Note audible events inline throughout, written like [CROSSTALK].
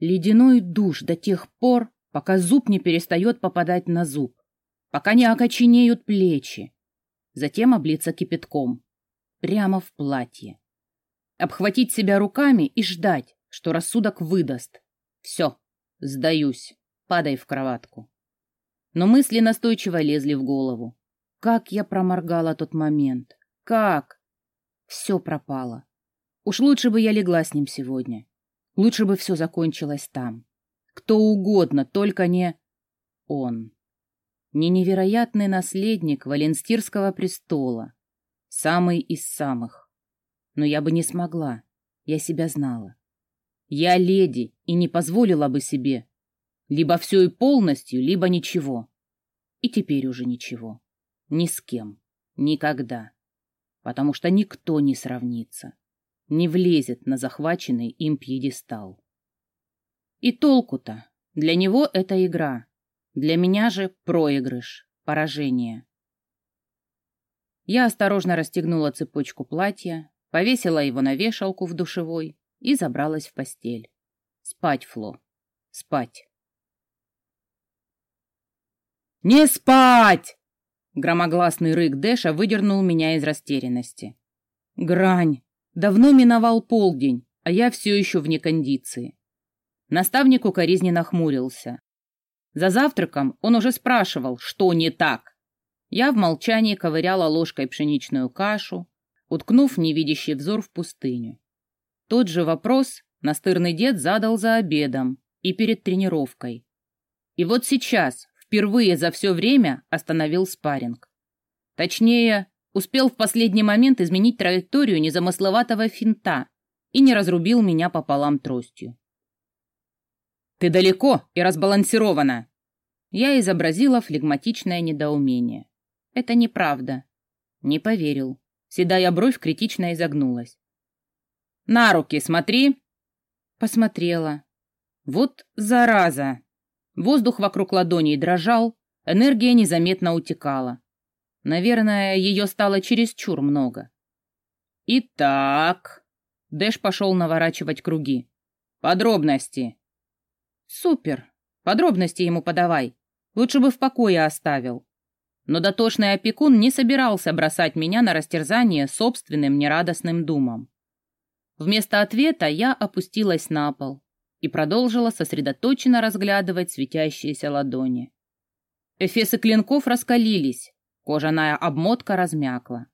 Ледяной душ до тех пор, пока зуб не перестает попадать на зуб, пока не окоченеют плечи. Затем облиться кипятком. Прямо в платье. Обхватить себя руками и ждать, что рассудок выдаст. Все, сдаюсь, падай в кроватку. Но мысли настойчиво лезли в голову. Как я проморгала тот момент. Как? Все пропало. Уж лучше бы я легла с ним сегодня. Лучше бы все закончилось там. Кто угодно, только не он. Не невероятный наследник Валенстирского престола. Самый из самых. Но я бы не смогла. Я себя знала. Я леди и не позволила бы себе. Либо все и полностью, либо ничего. И теперь уже ничего. Ни с кем. Никогда. Потому что никто не сравнится не влезет на захваченный им пьедестал. И толку-то? Для него это игра. Для меня же проигрыш, поражение. Я осторожно расстегнула цепочку платья, повесила его на вешалку в душевой и забралась в постель. Спать, Фло, спать. «Не спать!» Громогласный рык Дэша выдернул меня из растерянности. «Грань! Давно миновал полдень, а я все еще вне кондиции. Наставник укоризненно нахмурился. За завтраком он уже спрашивал, что не так. Я в молчании ковыряла ложкой пшеничную кашу, уткнув невидящий взор в пустыню. Тот же вопрос настырный дед задал за обедом и перед тренировкой. И вот сейчас, впервые за все время, остановил спарринг. Точнее, Успел в последний момент изменить траекторию незамысловатого финта и не разрубил меня пополам тростью. «Ты далеко и разбалансирована!» Я изобразила флегматичное недоумение. «Это неправда». Не поверил. Седая бровь критично изогнулась. «На руки смотри!» Посмотрела. «Вот зараза!» Воздух вокруг ладоней дрожал, энергия незаметно утекала. Наверное, ее стало чересчур много. Итак, Дэш пошел наворачивать круги. Подробности. Супер. Подробности ему подавай. Лучше бы в покое оставил. Но дотошный опекун не собирался бросать меня на растерзание собственным нерадостным думам. Вместо ответа я опустилась на пол и продолжила сосредоточенно разглядывать светящиеся ладони. Эфесы клинков раскалились, Кожаная обмотка размякла.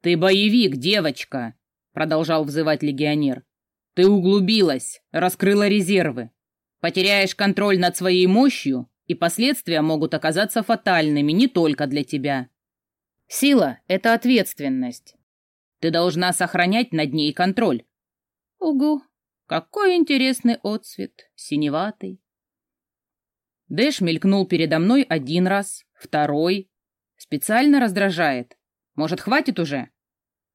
«Ты боевик, девочка!» — продолжал взывать легионер. «Ты углубилась, раскрыла резервы. Потеряешь контроль над своей мощью, и последствия могут оказаться фатальными не только для тебя. Сила — это ответственность. Ты должна сохранять над ней контроль». «Угу, какой интересный отцвет, синеватый». Дэш мелькнул передо мной один раз, второй, Специально раздражает. Может, хватит уже?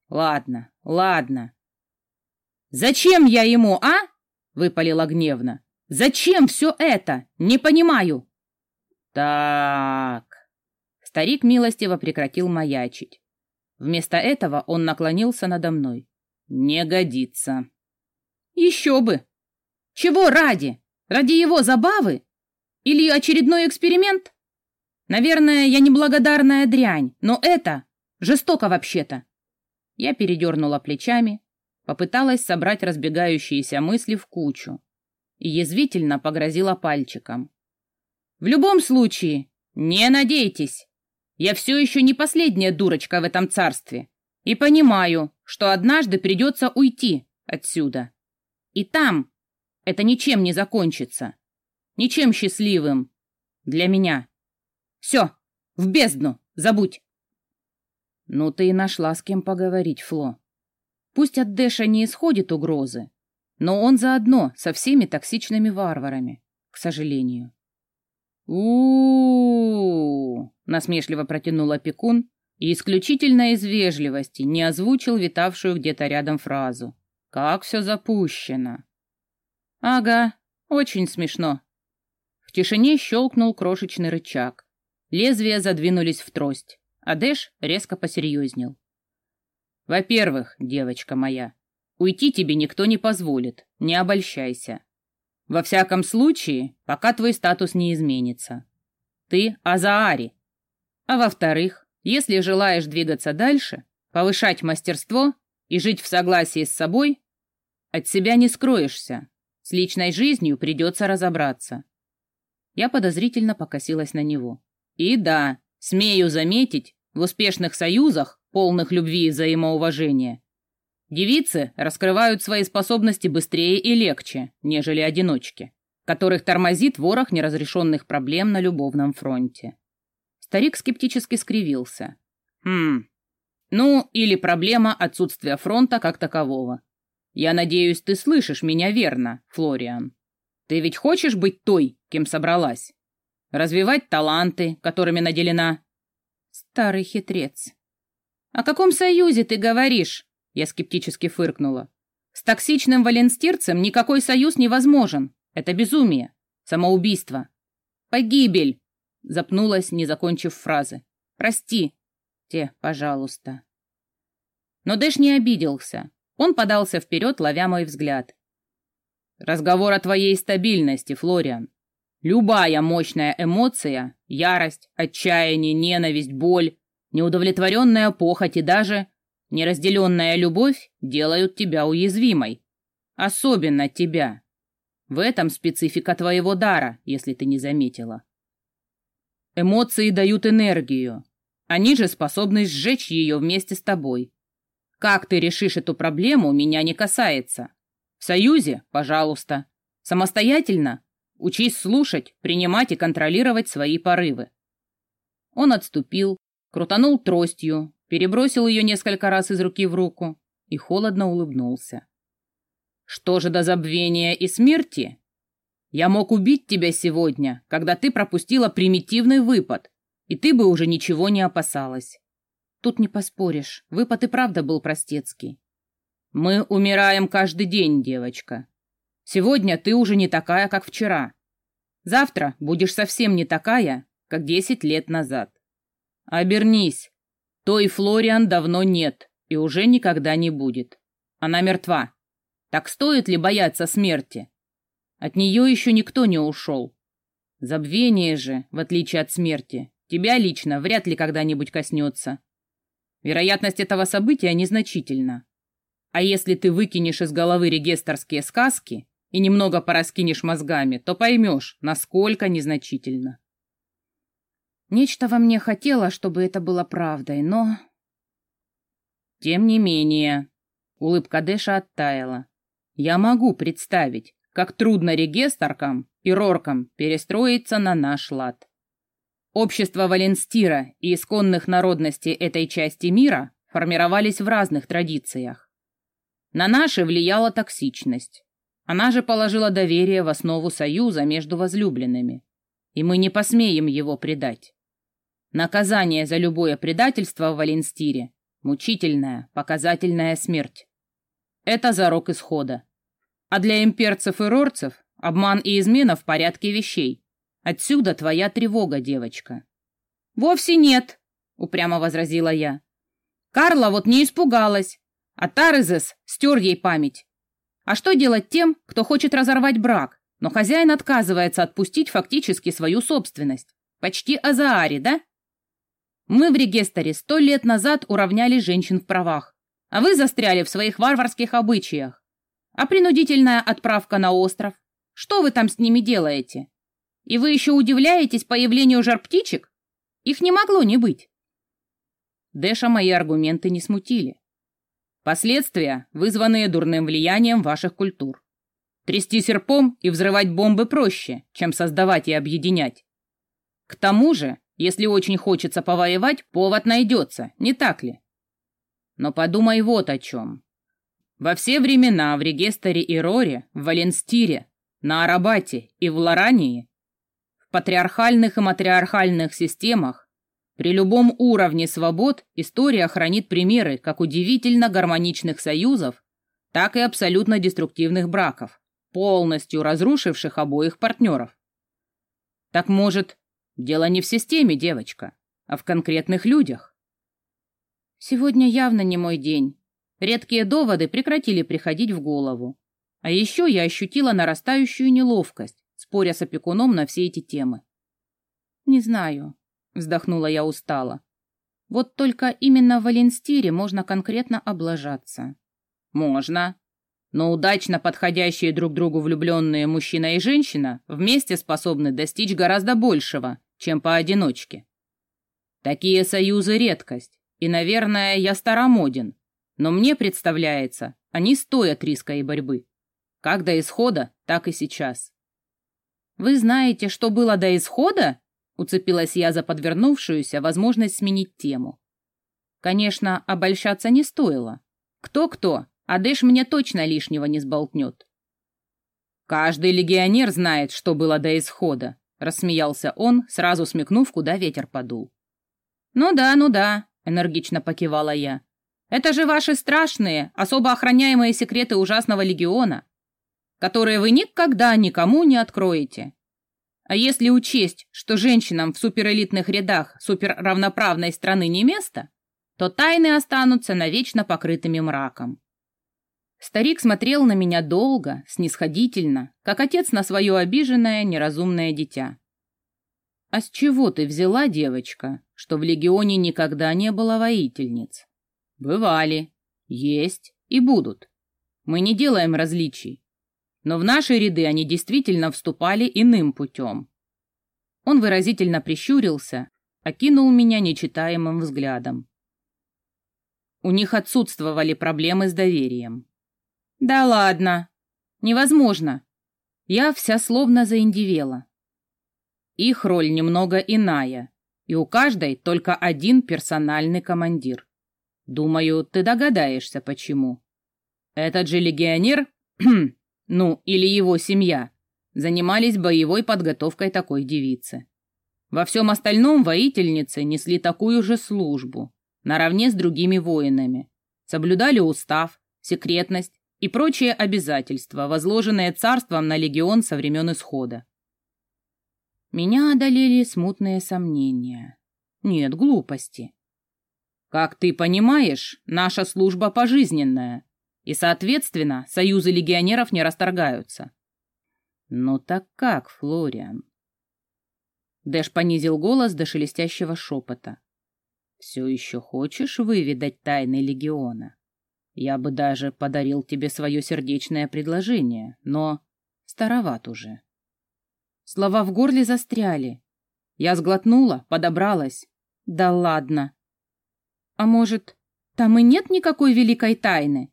Ладно, ладно. Зачем я ему, а? Выпалила гневно. Зачем все это? Не понимаю. Так. Старик милостиво прекратил маячить. Вместо этого он наклонился надо мной. Не годится. Еще бы. Чего ради? Ради его забавы? Или очередной эксперимент? Наверное, я неблагодарная дрянь, но это жестоко вообще-то. Я передернула плечами, попыталась собрать разбегающиеся мысли в кучу и язвительно погрозила пальчиком. В любом случае, не надейтесь. Я все еще не последняя дурочка в этом царстве и понимаю, что однажды придется уйти отсюда. И там это ничем не закончится. Ничем счастливым для меня. Все, в бездну, забудь. Ну ты и нашла с кем поговорить, Фло. Пусть от Дэша не исходит угрозы, но он заодно со всеми токсичными варварами, к сожалению. у, насмешливо протянул опекун и исключительно из вежливости не озвучил витавшую где-то рядом фразу. Как все запущено. Ага, очень смешно. В тишине щелкнул крошечный рычаг, Лезвия задвинулись в трость, а Дэш резко посерьезнел. «Во-первых, девочка моя, уйти тебе никто не позволит, не обольщайся. Во всяком случае, пока твой статус не изменится. Ты Азаари. А во-вторых, если желаешь двигаться дальше, повышать мастерство и жить в согласии с собой, от себя не скроешься. С личной жизнью придется разобраться. Я подозрительно покосилась на него. И да, смею заметить, в успешных союзах, полных любви и взаимоуважения, девицы раскрывают свои способности быстрее и легче, нежели одиночки, которых тормозит ворох неразрешенных проблем на любовном фронте. Старик скептически скривился. Хм, ну, или проблема отсутствия фронта как такового. Я надеюсь, ты слышишь меня верно, Флориан. Ты ведь хочешь быть той, кем собралась? Развивать таланты, которыми наделена? Старый хитрец. О каком союзе ты говоришь? Я скептически фыркнула. С токсичным валенстирцем никакой союз невозможен. Это безумие. Самоубийство. Погибель. Запнулась, не закончив фразы. Прости. Те, пожалуйста. Но Дэш не обиделся. Он подался вперед, ловя мой взгляд. Разговор о твоей стабильности, Флориан. Любая мощная эмоция, ярость, отчаяние, ненависть, боль, неудовлетворенная похоть и даже неразделенная любовь делают тебя уязвимой. Особенно тебя. В этом специфика твоего дара, если ты не заметила. Эмоции дают энергию. Они же способны сжечь ее вместе с тобой. Как ты решишь эту проблему, меня не касается. В союзе – пожалуйста. Самостоятельно Учись слушать, принимать и контролировать свои порывы. Он отступил, крутанул тростью, перебросил ее несколько раз из руки в руку и холодно улыбнулся. Что же до забвения и смерти? Я мог убить тебя сегодня, когда ты пропустила примитивный выпад, и ты бы уже ничего не опасалась. Тут не поспоришь, выпад и правда был простецкий. Мы умираем каждый день, девочка. Сегодня ты уже не такая, как вчера. Завтра будешь совсем не такая, как десять лет назад. Обернись. Той Флориан давно нет и уже никогда не будет. Она мертва. Так стоит ли бояться смерти? От нее еще никто не ушел. Забвение же, в отличие от смерти, тебя лично вряд ли когда-нибудь коснется. Вероятность этого события незначительна. А если ты выкинешь из головы регистрские сказки, и немного пораскинешь мозгами, то поймешь, насколько незначительно. Нечто во мне хотело, чтобы это было правдой, но... Тем не менее, улыбка Дэша оттаяла. Я могу представить, как трудно регесторкам и роркам перестроиться на наш лад. Общество Валенстира и исконных народностей этой части мира формировались в разных традициях. На наши влияла токсичность, она же положила доверие в основу союза между возлюбленными, и мы не посмеем его предать. Наказание за любое предательство в Валенстире — мучительная, показательная смерть. Это зарок исхода. А для имперцев и рорцев обман и измена в порядке вещей. Отсюда твоя тревога, девочка. «Вовсе нет», — упрямо возразила я. Карла вот не испугалась, а Тарезес стер ей память. А что делать тем, кто хочет разорвать брак, но хозяин отказывается отпустить фактически свою собственность? Почти Азаари, да? Мы в регистре сто лет назад уравняли женщин в правах, а вы застряли в своих варварских обычаях. А принудительная отправка на остров? Что вы там с ними делаете? И вы еще удивляетесь появлению жар-птичек? Их не могло не быть. Дэша мои аргументы не смутили. Последствия, вызванные дурным влиянием ваших культур. Трясти серпом и взрывать бомбы проще, чем создавать и объединять. К тому же, если очень хочется повоевать, повод найдется, не так ли? Но подумай вот о чем. Во все времена в Регестере и Роре, в Валенстире, на Арабате и в Лорании, в патриархальных и матриархальных системах при любом уровне свобод история хранит примеры как удивительно гармоничных союзов, так и абсолютно деструктивных браков, полностью разрушивших обоих партнеров. Так может, дело не в системе, девочка, а в конкретных людях? Сегодня явно не мой день. Редкие доводы прекратили приходить в голову. А еще я ощутила нарастающую неловкость, споря с опекуном на все эти темы. «Не знаю», — вздохнула я устало. «Вот только именно в Валенстире можно конкретно облажаться». «Можно. Но удачно подходящие друг другу влюбленные мужчина и женщина вместе способны достичь гораздо большего, чем поодиночке. Такие союзы — редкость, и, наверное, я старомоден, но мне представляется, они стоят риска и борьбы. Как до исхода, так и сейчас. «Вы знаете, что было до исхода?» Уцепилась я за подвернувшуюся возможность сменить тему. Конечно, обольщаться не стоило. Кто-кто, а Дэш мне точно лишнего не сболтнет. «Каждый легионер знает, что было до исхода», — рассмеялся он, сразу смекнув, куда ветер подул. «Ну да, ну да», — энергично покивала я. «Это же ваши страшные, особо охраняемые секреты ужасного легиона которые вы никогда никому не откроете. А если учесть, что женщинам в суперэлитных рядах суперравноправной страны не место, то тайны останутся навечно покрытыми мраком. Старик смотрел на меня долго, снисходительно, как отец на свое обиженное, неразумное дитя. «А с чего ты взяла, девочка, что в легионе никогда не было воительниц?» «Бывали, есть и будут. Мы не делаем различий. Но в наши ряды они действительно вступали иным путем. Он выразительно прищурился, окинул меня нечитаемым взглядом. У них отсутствовали проблемы с доверием. «Да ладно! Невозможно!» Я вся словно заиндивела. Их роль немного иная, и у каждой только один персональный командир. Думаю, ты догадаешься, почему. Этот же легионер [CLEARS THROAT] ну, или его семья, занимались боевой подготовкой такой девицы. Во всем остальном воительницы несли такую же службу, наравне с другими воинами, соблюдали устав, секретность и прочие обязательства, возложенные царством на легион со времен исхода. Меня одолели смутные сомнения. Нет, глупости. Как ты понимаешь, наша служба пожизненная, и, соответственно, союзы легионеров не расторгаются. Ну так как, Флориан? Дэш понизил голос до шелестящего шепота. Все еще хочешь выведать тайны легиона? Я бы даже подарил тебе свое сердечное предложение, но староват уже. Слова в горле застряли. Я сглотнула, подобралась. Да ладно. А может, там и нет никакой великой тайны?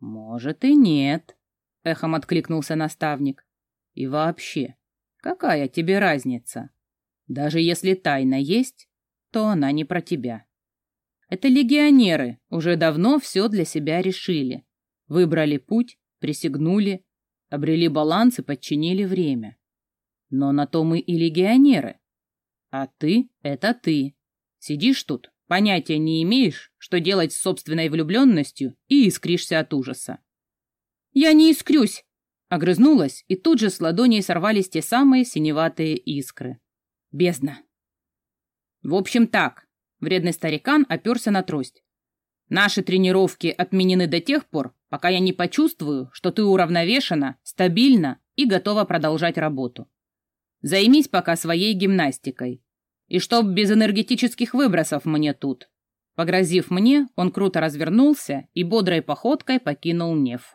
«Может и нет», — эхом откликнулся наставник. «И вообще, какая тебе разница? Даже если тайна есть, то она не про тебя. Это легионеры уже давно все для себя решили. Выбрали путь, присягнули, обрели баланс и подчинили время. Но на то мы и легионеры. А ты — это ты. Сидишь тут, Понятия не имеешь, что делать с собственной влюбленностью, и искришься от ужаса. «Я не искрюсь!» Огрызнулась, и тут же с ладоней сорвались те самые синеватые искры. Бездна. В общем так, вредный старикан оперся на трость. Наши тренировки отменены до тех пор, пока я не почувствую, что ты уравновешена, стабильна и готова продолжать работу. Займись пока своей гимнастикой. И чтоб без энергетических выбросов мне тут. Погрозив мне, он круто развернулся и бодрой походкой покинул Нев.